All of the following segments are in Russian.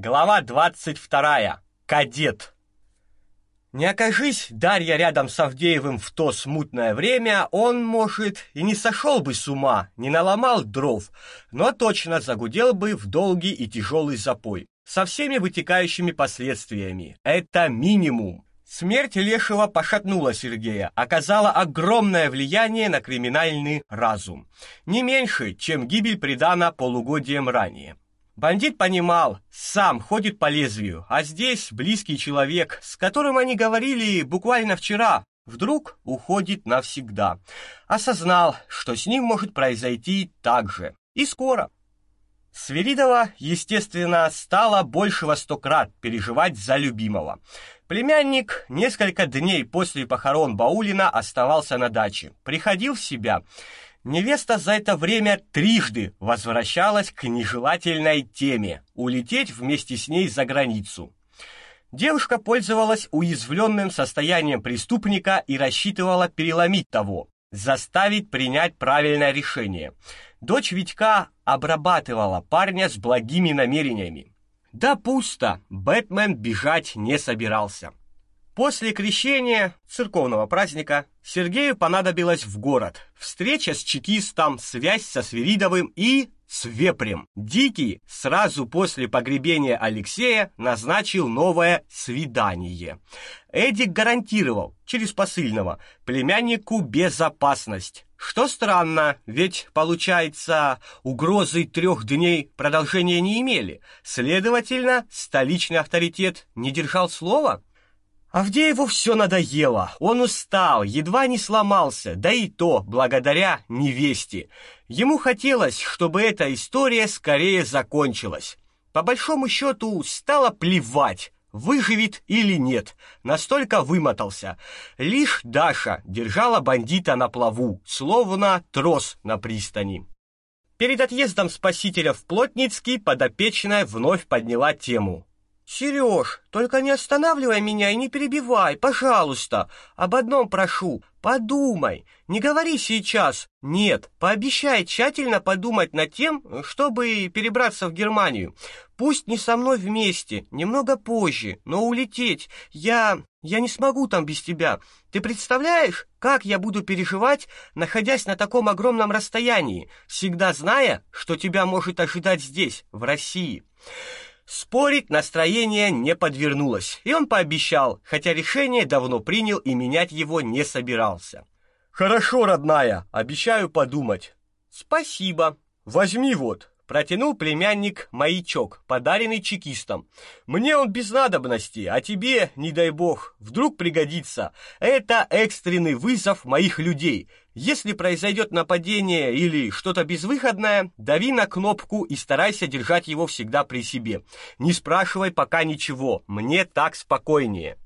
Глава 22. Кадет. Не окажись Дарья рядом с Авдеевым в то смутное время, он, может, и не сошел бы с ума, не наломал дров, но точно загудел бы в долгий и тяжелый запой, со всеми вытекающими последствиями. Это минимум. Смерть Лешего пошатнула Сергея, оказала огромное влияние на криминальный разум, не меньше, чем гибель Придана полугодием ранее. Бандит понимал, сам ходит по лезвию, а здесь близкий человек, с которым они говорили буквально вчера, вдруг уходит навсегда. Осознал, что с ним может произойти так же. И скоро. Свиридова, естественно, стала больше во сто крат переживать за любимого. Племянник несколько дней после похорон Баулина оставался на даче, приходил в себя Невеста за это время трижды возвращалась к нежелательной теме улететь вместе с ней за границу. Девушка пользовалась уязвленным состоянием преступника и рассчитывала переломить того, заставить принять правильное решение. Дочь Витька обрабатывала парня с благими намерениями. Да пусто, Бэтмен бежать не собирался. После крещения церковного праздника Сергею понадобилось в город. Встреча с чекистом, связь со Свиридовым и с Вепрем. Дикий сразу после погребения Алексея назначил новое свидание. Эдик гарантировал через посыльного племяннику безопасность. Что странно, ведь получается, угрозы трех дней продолжения не имели. Следовательно, столичный авторитет не держал слова. Авдееву все надоело. Он устал, едва не сломался, да и то благодаря невесте. Ему хотелось, чтобы эта история скорее закончилась. По большому счету, стало плевать, выживет или нет. Настолько вымотался. Лишь Даша держала бандита на плаву, словно трос на пристани. Перед отъездом спасителя в Плотницкий подопечная вновь подняла тему. Сереж, только не останавливай меня и не перебивай, пожалуйста. Об одном прошу, подумай. Не говори сейчас. Нет, пообещай тщательно подумать над тем, чтобы перебраться в Германию. Пусть не со мной вместе, немного позже, но улететь. Я я не смогу там без тебя. Ты представляешь, как я буду переживать, находясь на таком огромном расстоянии, всегда зная, что тебя может ожидать здесь, в России. Спорить настроение не подвернулось, и он пообещал, хотя решение давно принял и менять его не собирался. Хорошо, родная, обещаю подумать. Спасибо. Возьми вот. Протянул племянник маячок, подаренный чекистом. Мне он без надобности, а тебе, не дай бог, вдруг пригодится. Это экстренный вызов моих людей. Если произойдет нападение или что-то безвыходное, дави на кнопку и старайся держать его всегда при себе. Не спрашивай пока ничего, мне так спокойнее.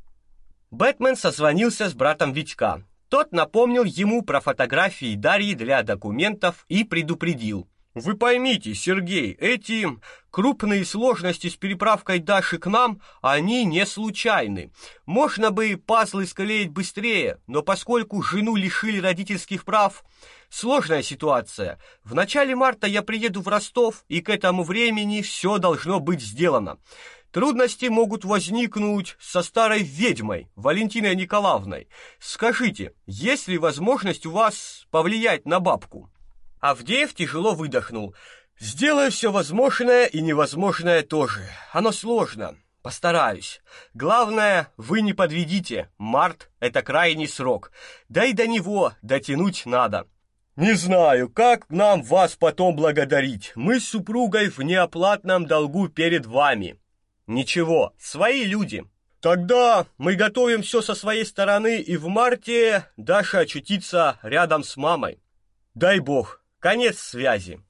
Бэтмен созвонился с братом Витька. Тот напомнил ему про фотографии Дарьи для документов и предупредил: вы поймите, Сергей, эти крупные сложности с переправкой Даши к нам, они не случайны. Можно бы пазлы склеить быстрее, но поскольку жену лишили родительских прав, сложная ситуация. В начале марта я приеду в Ростов, и к этому времени все должно быть сделано. Трудности могут возникнуть со старой ведьмой Валентиной Николаевной. Скажите, есть ли возможность у вас повлиять на бабку? Авдеев тяжело выдохнул. Сделаю все возможное и невозможное тоже. Оно сложно. Постараюсь. Главное, вы не подведите. Март это крайний срок. Да и до него дотянуть надо. Не знаю, как нам вас потом благодарить. Мы с супругой в неоплатном долгу перед вами. Ничего, свои люди. Тогда мы готовим все со своей стороны, и в марте Даша очутится рядом с мамой. Дай бог. Конец связи.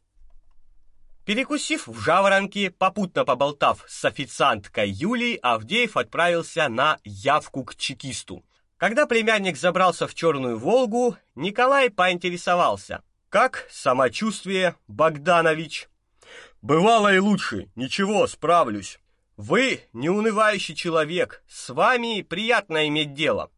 Перекусив в жаворонке, попутно поболтав с официанткой Юлией, Авдеев отправился на явку к чекисту. Когда племянник забрался в черную Волгу, Николай поинтересовался: "Как самочувствие, Богданович?" "Бывало и лучше. Ничего, справлюсь. Вы неунывающий человек. С вами приятно иметь дело".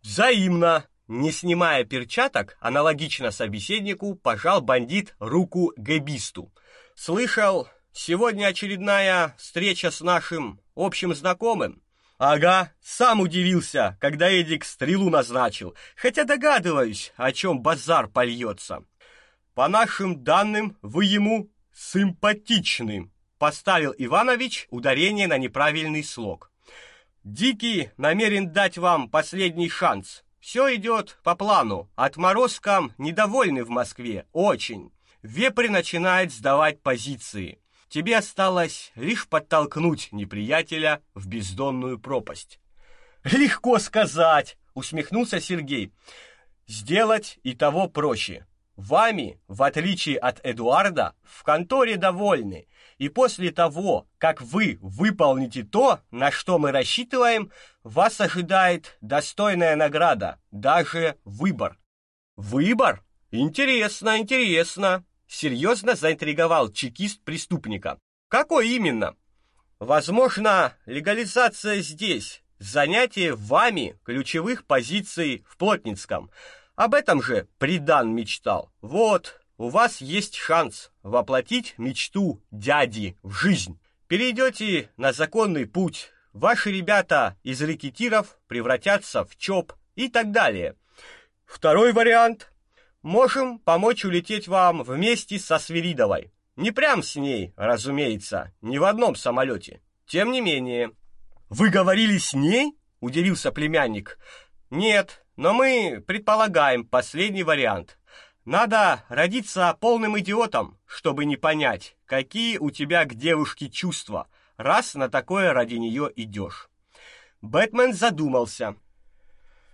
"Взаимно", не снимая перчаток, аналогично собеседнику, пожал бандит руку гэбисту. Слышал, Сегодня очередная встреча с нашим общим знакомым. Ага, сам удивился, когда Эдик стрелу назначил, хотя догадываюсь, о чем базар польется. По нашим данным, вы ему симпатичны, поставил Иванович ударение на неправильный слог. Дикий намерен дать вам последний шанс. Все идет по плану. Отморозкам недовольны в Москве, очень. Вепрь начинает сдавать позиции. Тебе осталось лишь подтолкнуть неприятеля в бездонную пропасть. Легко сказать, усмехнулся Сергей. Сделать и того проще. Вами, в отличие от Эдуарда, в конторе довольны. И после того, как вы выполните то, на что мы рассчитываем, вас ожидает достойная награда, даже выбор. Выбор? Интересно, интересно серьезно заинтриговал чекист преступника. Какой именно? Возможно, легализация здесь, занятие вами ключевых позиций в Плотницком. Об этом же Придан мечтал. Вот, у вас есть шанс воплотить мечту дяди в жизнь. Перейдете на законный путь. Ваши ребята из рекетиров превратятся в ЧОП и так далее. Второй вариант Можем помочь улететь вам вместе со Свиридовой. Не прям с ней, разумеется, не в одном самолете. Тем не менее. Вы говорили с ней? удивился племянник. Нет, но мы предполагаем последний вариант. Надо родиться полным идиотом, чтобы не понять, какие у тебя к девушке чувства, раз на такое ради нее идешь. Бэтмен задумался.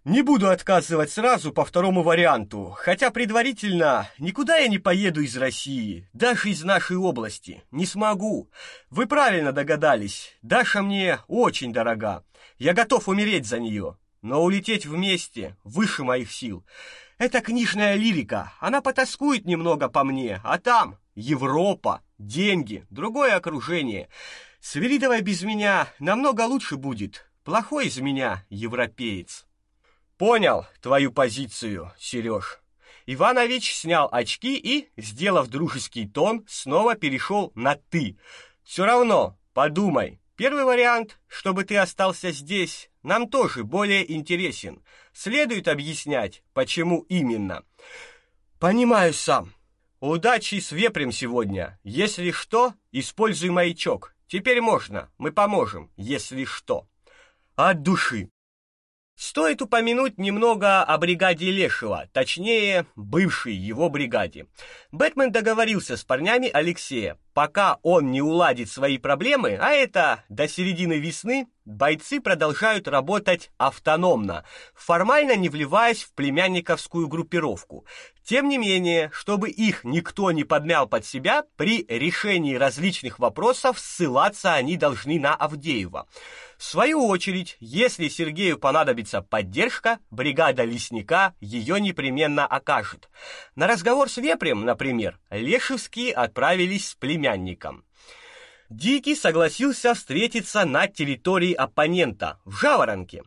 Не буду отказывать сразу по второму варианту, хотя предварительно никуда я не поеду из России, даже из нашей области. Не смогу. Вы правильно догадались. Даша мне очень дорога. Я готов умереть за нее. Но улететь вместе выше моих сил. Это книжная лирика. Она потаскует немного по мне, а там Европа, деньги, другое окружение. Свиридовой без меня намного лучше будет. Плохой из меня европеец. Понял твою позицию, Сереж. Иванович снял очки и, сделав дружеский тон, снова перешел на ты. Все равно, подумай. Первый вариант, чтобы ты остался здесь, нам тоже более интересен. Следует объяснять, почему именно. Понимаю сам. Удачи с вепрем сегодня. Если что, используй маячок. Теперь можно. Мы поможем, если что. От души. Стоит упомянуть немного о бригаде Лешева, точнее, бывшей его бригаде. Бэтмен договорился с парнями Алексея. Пока он не уладит свои проблемы, а это до середины весны, бойцы продолжают работать автономно, формально не вливаясь в племянниковскую группировку. Тем не менее, чтобы их никто не подмял под себя, при решении различных вопросов ссылаться они должны на Авдеева. В свою очередь, если Сергею понадобится поддержка, бригада лесника ее непременно окажет. На разговор с Вепрем, например, Лешевские отправились с племянником. Дикий согласился встретиться на территории оппонента, в Жаворонке.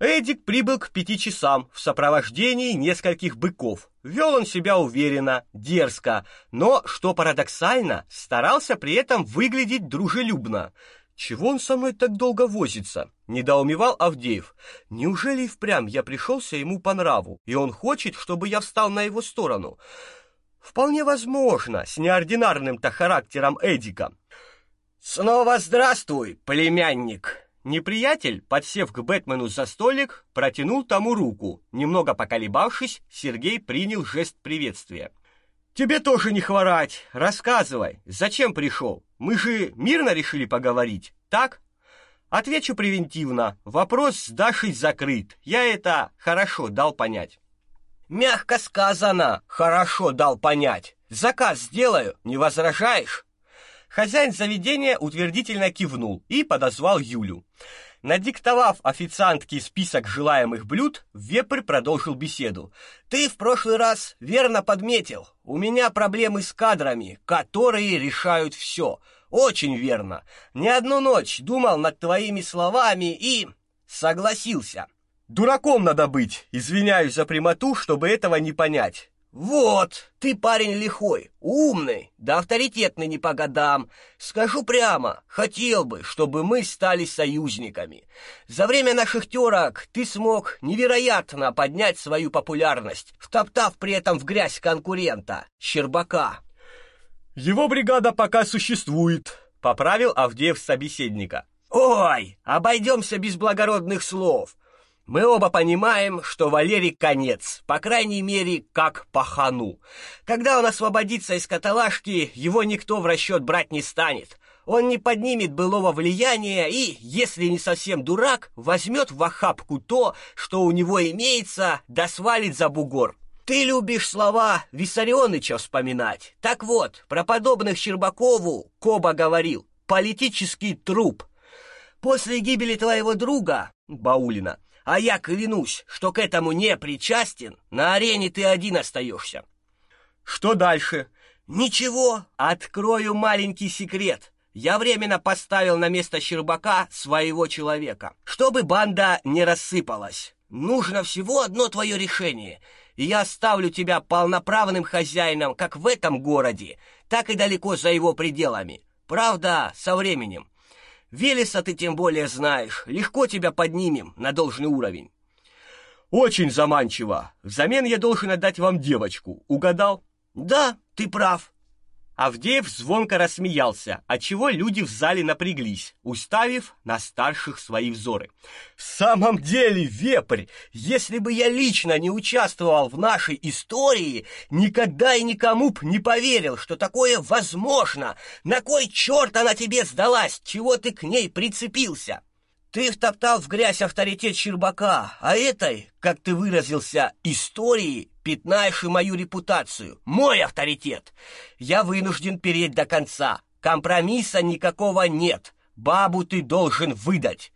Эдик прибыл к пяти часам в сопровождении нескольких быков. Вел он себя уверенно, дерзко, но, что парадоксально, старался при этом выглядеть дружелюбно. Чего он со мной так долго возится? недоумевал Авдеев. Неужели и впрямь я пришелся ему по нраву, и он хочет, чтобы я встал на его сторону? Вполне возможно, с неординарным-то характером Эдика. Снова здравствуй, племянник. Неприятель, подсев к Бэтмену за столик, протянул тому руку. Немного поколебавшись, Сергей принял жест приветствия. Тебе тоже не хворать. Рассказывай, зачем пришел? Мы же мирно решили поговорить, так? Отвечу превентивно. Вопрос с Дашей закрыт. Я это хорошо дал понять. Мягко сказано, хорошо дал понять. Заказ сделаю, не возражаешь? Хозяин заведения утвердительно кивнул и подозвал Юлю. Надиктовав официантке список желаемых блюд, Вепрь продолжил беседу. Ты в прошлый раз верно подметил. У меня проблемы с кадрами, которые решают все. Очень верно. Не одну ночь думал над твоими словами и согласился. Дураком надо быть. Извиняюсь за прямоту, чтобы этого не понять. Вот, ты парень лихой, умный, да авторитетный не по годам. Скажу прямо, хотел бы, чтобы мы стали союзниками. За время наших терок ты смог невероятно поднять свою популярность, втоптав при этом в грязь конкурента, Щербака. Его бригада пока существует, поправил Авдеев собеседника. Ой, обойдемся без благородных слов. Мы оба понимаем, что Валерий конец, по крайней мере, как пахану. Когда он освободится из каталажки, его никто в расчет брать не станет. Он не поднимет былого влияния и, если не совсем дурак, возьмет в охапку то, что у него имеется, да свалит за бугор. Ты любишь слова Виссарионыча вспоминать. Так вот, про подобных Щербакову Коба говорил: политический труп. После гибели твоего друга Баулина а я клянусь, что к этому не причастен, на арене ты один остаешься. Что дальше? Ничего, открою маленький секрет. Я временно поставил на место Щербака своего человека, чтобы банда не рассыпалась. Нужно всего одно твое решение, и я оставлю тебя полноправным хозяином как в этом городе, так и далеко за его пределами. Правда, со временем. Велеса ты тем более знаешь. Легко тебя поднимем на должный уровень. Очень заманчиво. Взамен я должен отдать вам девочку. Угадал? Да, ты прав. Авдеев звонко рассмеялся, отчего люди в зале напряглись, уставив на старших свои взоры. В самом деле, вепрь, если бы я лично не участвовал в нашей истории, никогда и никому б не поверил, что такое возможно. На кой черт она тебе сдалась? Чего ты к ней прицепился? Ты втоптал в грязь авторитет Щербака, а этой, как ты выразился, истории пятнаешь и мою репутацию, мой авторитет. Я вынужден переть до конца. Компромисса никакого нет. Бабу ты должен выдать.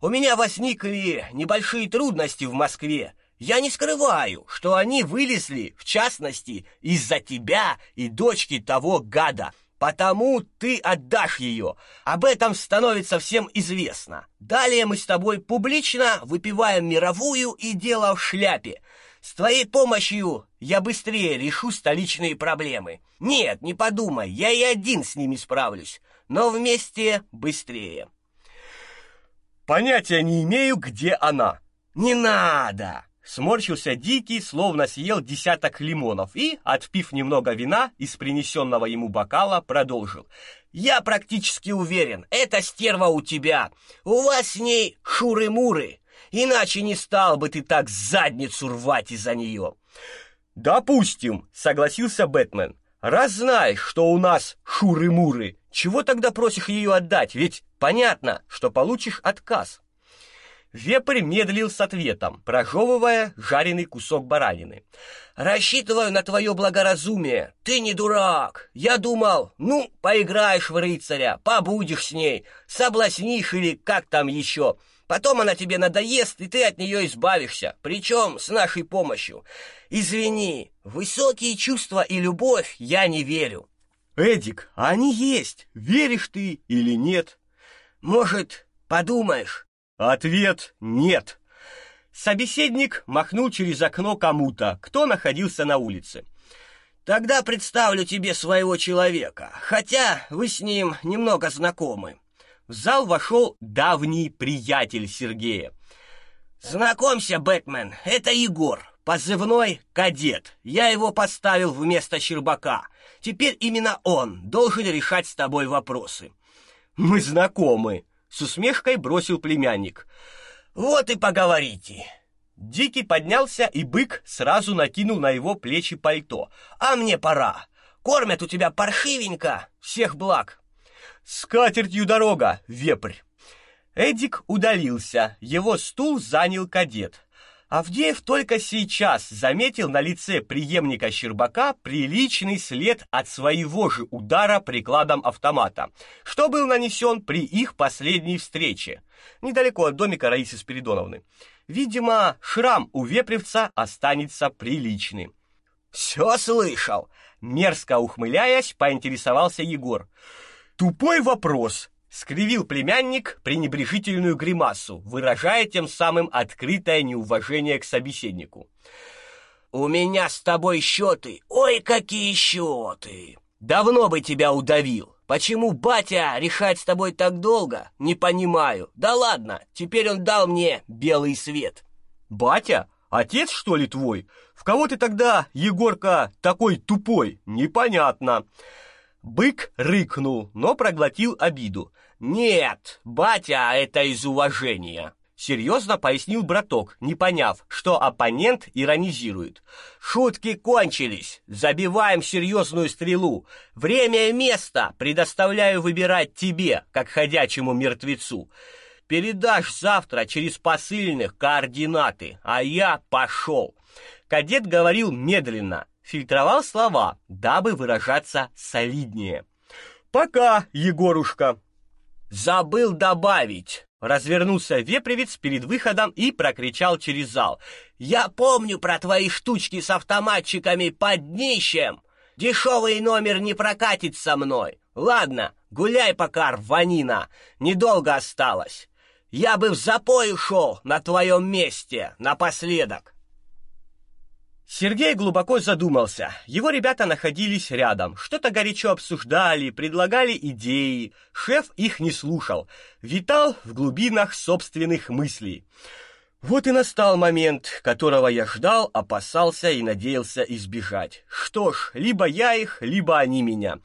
У меня возникли небольшие трудности в Москве. Я не скрываю, что они вылезли, в частности, из-за тебя и дочки того гада. Потому ты отдашь ее. Об этом становится всем известно. Далее мы с тобой публично выпиваем мировую и дело в шляпе. С твоей помощью я быстрее решу столичные проблемы. Нет, не подумай, я и один с ними справлюсь, но вместе быстрее. Понятия не имею, где она. Не надо. Сморщился Дикий, словно съел десяток лимонов и, отпив немного вина из принесенного ему бокала, продолжил. «Я практически уверен, эта стерва у тебя. У вас с ней шуры-муры. Иначе не стал бы ты так задницу рвать из-за нее». «Допустим», — согласился Бэтмен. «Раз знаешь, что у нас шуры-муры, чего тогда просишь ее отдать? Ведь понятно, что получишь отказ». Вепрь медлил с ответом, прожевывая жареный кусок баранины. «Рассчитываю на твое благоразумие. Ты не дурак. Я думал, ну, поиграешь в рыцаря, побудешь с ней, соблазнишь или как там еще. Потом она тебе надоест, и ты от нее избавишься, причем с нашей помощью. Извини, высокие чувства и любовь я не верю». «Эдик, они есть. Веришь ты или нет?» «Может, подумаешь?» Ответ нет. Собеседник махнул через окно кому-то, кто находился на улице. Тогда представлю тебе своего человека, хотя вы с ним немного знакомы. В зал вошел давний приятель Сергея. Знакомься, Бэтмен, это Егор, позывной Кадет. Я его поставил вместо Щербака. Теперь именно он должен решать с тобой вопросы. Мы знакомы, с усмешкой бросил племянник. Вот и поговорите. Дикий поднялся, и бык сразу накинул на его плечи пальто. А мне пора. Кормят у тебя паршивенько. Всех благ. С дорога, вепрь. Эдик удалился. Его стул занял кадет. Авдеев только сейчас заметил на лице преемника Щербака приличный след от своего же удара прикладом автомата, что был нанесен при их последней встрече, недалеко от домика Раисы Спиридоновны. Видимо, шрам у вепревца останется приличный. «Все слышал!» Мерзко ухмыляясь, поинтересовался Егор. «Тупой вопрос!» скривил племянник пренебрежительную гримасу, выражая тем самым открытое неуважение к собеседнику. у меня с тобой счеты, ой, какие счеты! Давно бы тебя удавил. Почему батя решать с тобой так долго? Не понимаю. Да ладно, теперь он дал мне белый свет. Батя? Отец, что ли, твой? В кого ты тогда, Егорка, такой тупой? Непонятно. Бык рыкнул, но проглотил обиду. Нет, батя, это из уважения серьезно пояснил браток, не поняв, что оппонент иронизирует. Шутки кончились. Забиваем серьезную стрелу. Время и место предоставляю выбирать тебе, как ходячему мертвецу. Передашь завтра через посыльных координаты, а я пошел. Кадет говорил медленно, фильтровал слова, дабы выражаться солиднее. Пока, Егорушка. Забыл добавить. Развернулся вепревец перед выходом и прокричал через зал. «Я помню про твои штучки с автоматчиками под днищем! Дешевый номер не прокатит со мной! Ладно, гуляй пока, рванина, недолго осталось! Я бы в запой ушел на твоем месте напоследок!» Сергей глубоко задумался. Его ребята находились рядом, что-то горячо обсуждали, предлагали идеи. Шеф их не слушал, витал в глубинах собственных мыслей. Вот и настал момент, которого я ждал, опасался и надеялся избежать. Что ж, либо я их, либо они меня.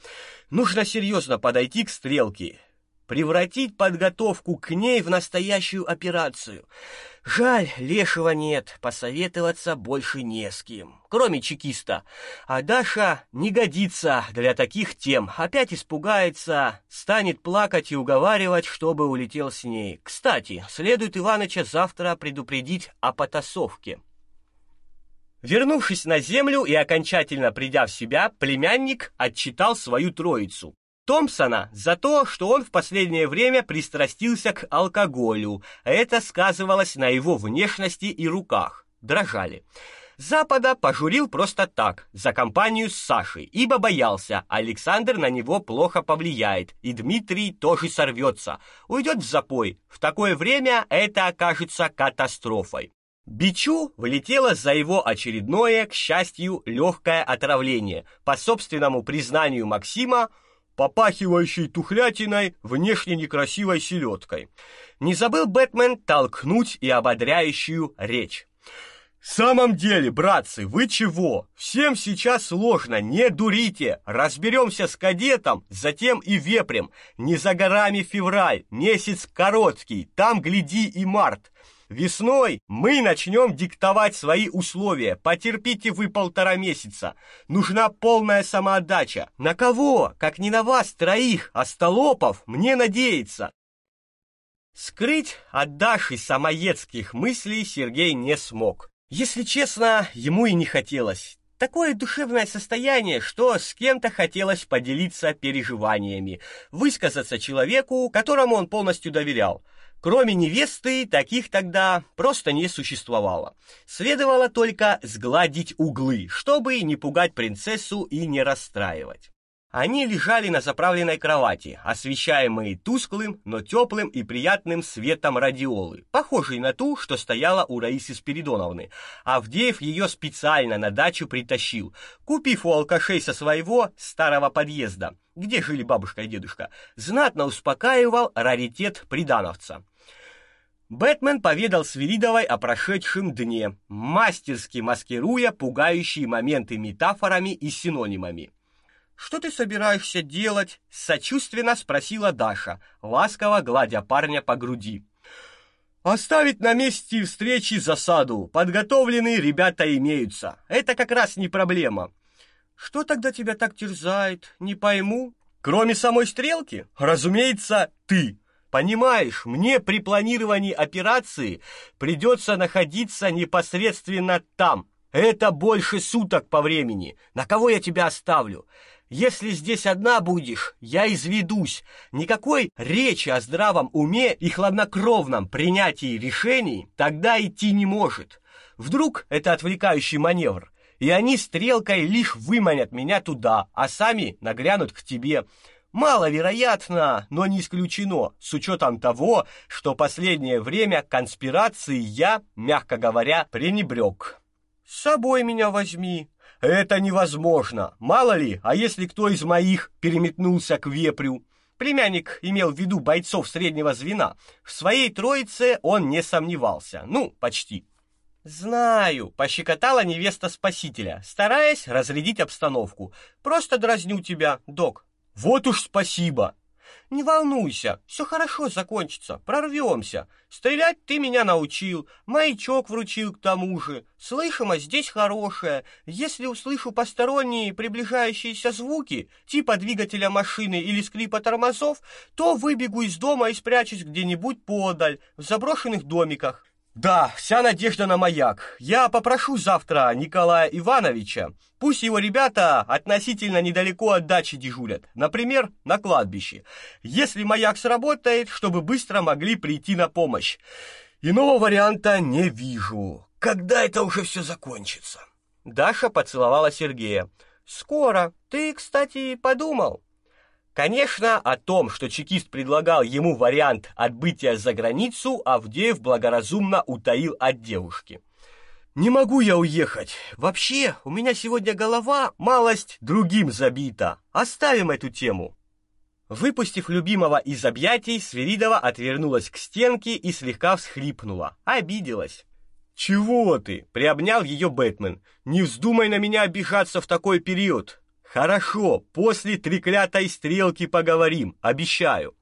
Нужно серьезно подойти к стрелке, превратить подготовку к ней в настоящую операцию. Жаль, Лешего нет, посоветоваться больше не с кем, кроме чекиста. А Даша не годится для таких тем. Опять испугается, станет плакать и уговаривать, чтобы улетел с ней. Кстати, следует Иваныча завтра предупредить о потасовке. Вернувшись на землю и окончательно придя в себя, племянник отчитал свою троицу. Томпсона за то, что он в последнее время пристрастился к алкоголю. Это сказывалось на его внешности и руках. Дрожали. Запада пожурил просто так, за компанию с Сашей, ибо боялся, Александр на него плохо повлияет, и Дмитрий тоже сорвется, уйдет в запой. В такое время это окажется катастрофой. Бичу влетело за его очередное, к счастью, легкое отравление. По собственному признанию Максима, попахивающей тухлятиной, внешне некрасивой селедкой. Не забыл Бэтмен толкнуть и ободряющую речь. В самом деле, братцы, вы чего? Всем сейчас сложно, не дурите. Разберемся с кадетом, затем и вепрем. Не за горами февраль, месяц короткий, там гляди и март. Весной мы начнем диктовать свои условия. Потерпите вы полтора месяца. Нужна полная самоотдача. На кого, как не на вас троих, остолопов, мне надеяться. Скрыть от Даши самоедских мыслей Сергей не смог. Если честно, ему и не хотелось. Такое душевное состояние, что с кем-то хотелось поделиться переживаниями, высказаться человеку, которому он полностью доверял. Кроме невесты, таких тогда просто не существовало. Следовало только сгладить углы, чтобы не пугать принцессу и не расстраивать. Они лежали на заправленной кровати, освещаемые тусклым, но теплым и приятным светом радиолы, похожей на ту, что стояла у Раисы Спиридоновны. Авдеев ее специально на дачу притащил, купив у алкашей со своего старого подъезда, где жили бабушка и дедушка, знатно успокаивал раритет придановца. Бэтмен поведал Свиридовой о прошедшем дне, мастерски маскируя пугающие моменты метафорами и синонимами. Что ты собираешься делать? сочувственно спросила Даша, ласково гладя парня по груди. Оставить на месте встречи засаду. Подготовленные ребята имеются. Это как раз не проблема. Что тогда тебя так терзает? Не пойму. Кроме самой стрелки, разумеется, ты. Понимаешь, мне при планировании операции придется находиться непосредственно там. Это больше суток по времени. На кого я тебя оставлю? Если здесь одна будешь, я изведусь. Никакой речи о здравом уме и хладнокровном принятии решений тогда идти не может. Вдруг это отвлекающий маневр, и они стрелкой лишь выманят меня туда, а сами нагрянут к тебе. Маловероятно, но не исключено, с учетом того, что последнее время конспирации я, мягко говоря, пренебрег. С собой меня возьми. Это невозможно. Мало ли, а если кто из моих переметнулся к вепрю? Племянник имел в виду бойцов среднего звена. В своей троице он не сомневался. Ну, почти. Знаю, пощекотала невеста спасителя, стараясь разрядить обстановку. Просто дразню тебя, док. Вот уж спасибо. Не волнуйся, все хорошо закончится, прорвемся. Стрелять ты меня научил, маячок вручил к тому же. Слышимость здесь хорошая. Если услышу посторонние приближающиеся звуки, типа двигателя машины или скрипа тормозов, то выбегу из дома и спрячусь где-нибудь подаль, в заброшенных домиках. Да, вся надежда на маяк. Я попрошу завтра Николая Ивановича, пусть его ребята относительно недалеко от дачи дежурят, например, на кладбище. Если маяк сработает, чтобы быстро могли прийти на помощь. Иного варианта не вижу. Когда это уже все закончится? Даша поцеловала Сергея. Скоро. Ты, кстати, подумал? Конечно, о том, что чекист предлагал ему вариант отбытия за границу, Авдеев благоразумно утаил от девушки. Не могу я уехать. Вообще, у меня сегодня голова малость другим забита. Оставим эту тему. Выпустив любимого из объятий, Свиридова отвернулась к стенке и слегка всхлипнула. Обиделась. «Чего ты?» — приобнял ее Бэтмен. «Не вздумай на меня обижаться в такой период. Хорошо, после треклятой стрелки поговорим, обещаю.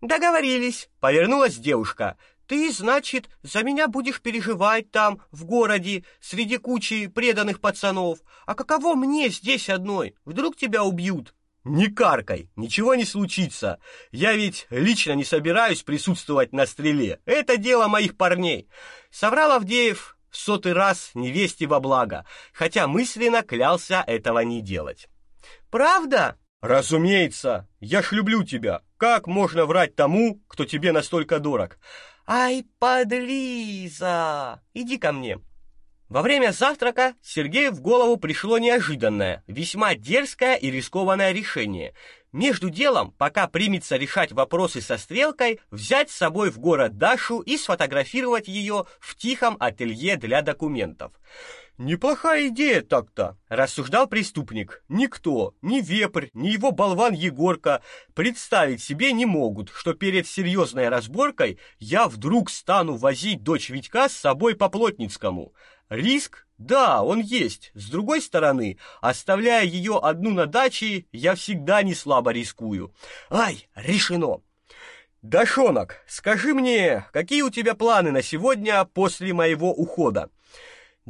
Договорились, повернулась девушка. Ты, значит, за меня будешь переживать там, в городе, среди кучи преданных пацанов. А каково мне здесь одной? Вдруг тебя убьют? Не каркай, ничего не случится. Я ведь лично не собираюсь присутствовать на стреле. Это дело моих парней. Соврал Авдеев в сотый раз невесте во благо, хотя мысленно клялся этого не делать. Правда? Разумеется. Я ж люблю тебя. Как можно врать тому, кто тебе настолько дорог? Ай, подлиза. Иди ко мне. Во время завтрака Сергею в голову пришло неожиданное, весьма дерзкое и рискованное решение. Между делом, пока примется решать вопросы со стрелкой, взять с собой в город Дашу и сфотографировать ее в тихом ателье для документов. Неплохая идея так-то, рассуждал преступник. Никто, ни вепрь, ни его болван Егорка представить себе не могут, что перед серьезной разборкой я вдруг стану возить дочь Витька с собой по Плотницкому. Риск? Да, он есть. С другой стороны, оставляя ее одну на даче, я всегда не слабо рискую. Ай, решено. Дашонок, скажи мне, какие у тебя планы на сегодня после моего ухода?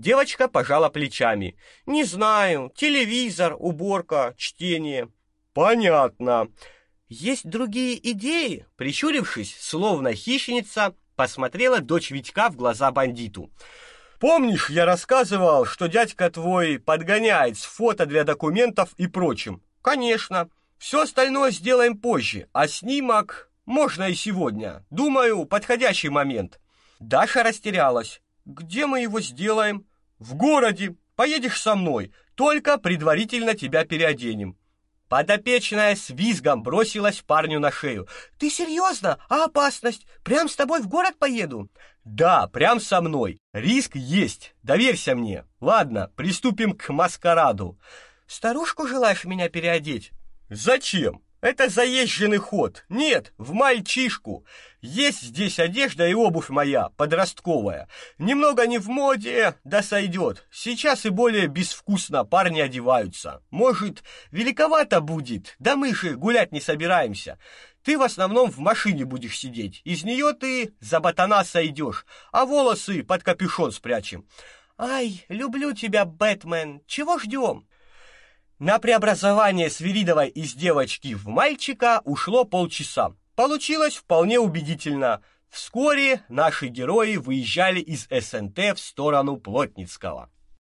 Девочка пожала плечами. Не знаю, телевизор, уборка, чтение. Понятно. Есть другие идеи? Прищурившись, словно хищница, посмотрела дочь Витька в глаза бандиту. Помнишь, я рассказывал, что дядька твой подгоняет с фото для документов и прочим? Конечно. Все остальное сделаем позже, а снимок можно и сегодня. Думаю, подходящий момент. Даша растерялась. Где мы его сделаем? В городе. Поедешь со мной, только предварительно тебя переоденем. Подопечная с визгом бросилась парню на шею. Ты серьезно? А опасность? Прям с тобой в город поеду? Да, прям со мной. Риск есть. Доверься мне. Ладно, приступим к маскараду. Старушку желаешь меня переодеть? Зачем? Это заезженный ход. Нет, в мальчишку. Есть здесь одежда и обувь моя, подростковая. Немного не в моде, да сойдет. Сейчас и более безвкусно парни одеваются. Может, великовато будет, да мы же гулять не собираемся. Ты в основном в машине будешь сидеть. Из нее ты за ботана сойдешь, а волосы под капюшон спрячем. Ай, люблю тебя, Бэтмен. Чего ждем? На преобразование Свиридовой из девочки в мальчика ушло полчаса. Получилось вполне убедительно. Вскоре наши герои выезжали из СНТ в сторону Плотницкого.